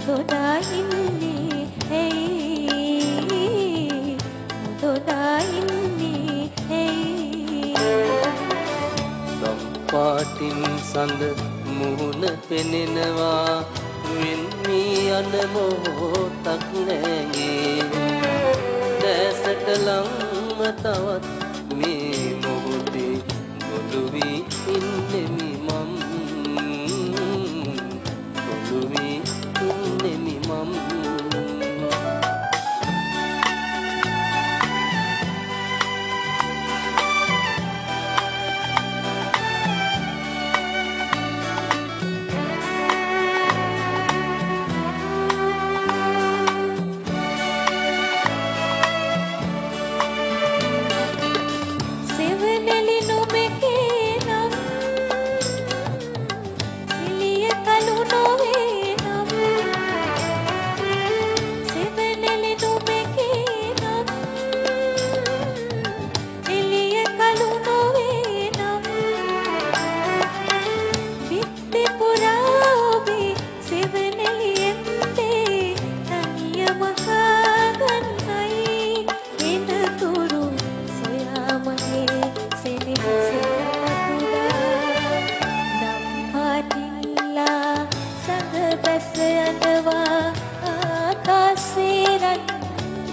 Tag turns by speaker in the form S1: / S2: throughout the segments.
S1: ඉන්නේ ඇයි නොදොනා ඉන්නේ ඇයි
S2: දම් පාටින් සඳ මුහුණ පෙනෙනවා වෙන්වී යන මොහොතක්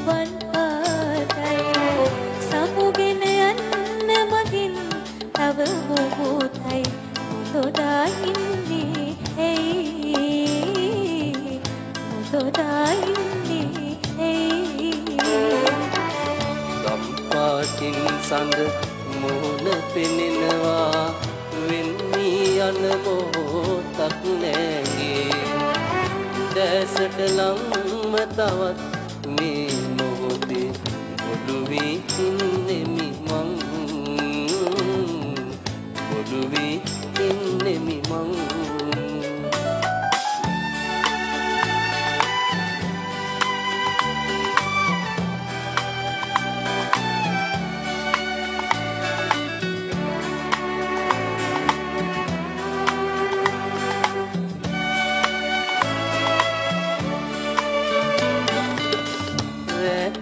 S1: වන් පාටයි සමුගෙන යන්න මගින් තව මොහොතයි. නොදොනා ඉන්නේ ඇයි නොදොනා ඉන්නේ ඇයි
S2: ගම් පාටින් සඳ මුහුණ පෙනෙනවා වෙන්වී යන මොහොතක් නැගේ දැසට ලංව තවත් මේ මොහොතේ ගොළු වී ඉන්නෙමි.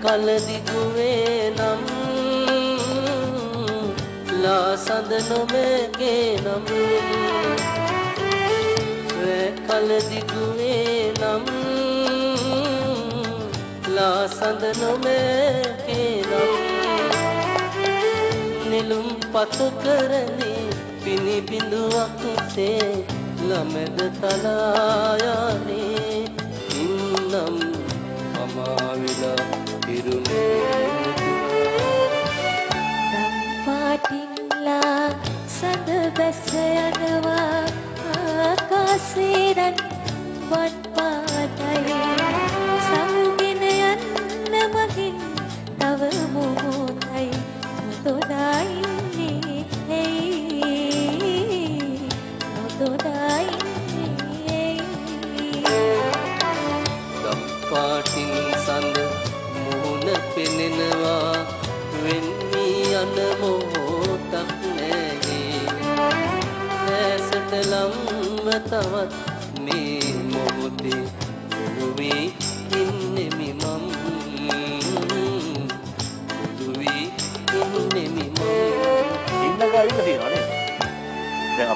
S2: කලදිගුවේ නම් ලා සඳ නොමැගේ නම් රෑ කලදිගුවේ නම් ලා සඳ නොමැගේ නම් නෙළුම් පතු කරනේ පිනි බිඳුවක් සේ ළමැද තලායනේ
S1: වන් පාටයි. සමුගෙන යන්න මගින් තව මොහොතයි. නොදොනා ඉන්නේ ඇයි නොදොනා ඉන්නේ ඇයි
S2: ගම් පාටින් සඳ මුහුණ පෙනෙනවා වෙන්වී යන මොහොතක් නැගේ දැසට ලම්ව තවත් මේ මොහොතේ ගොළු වී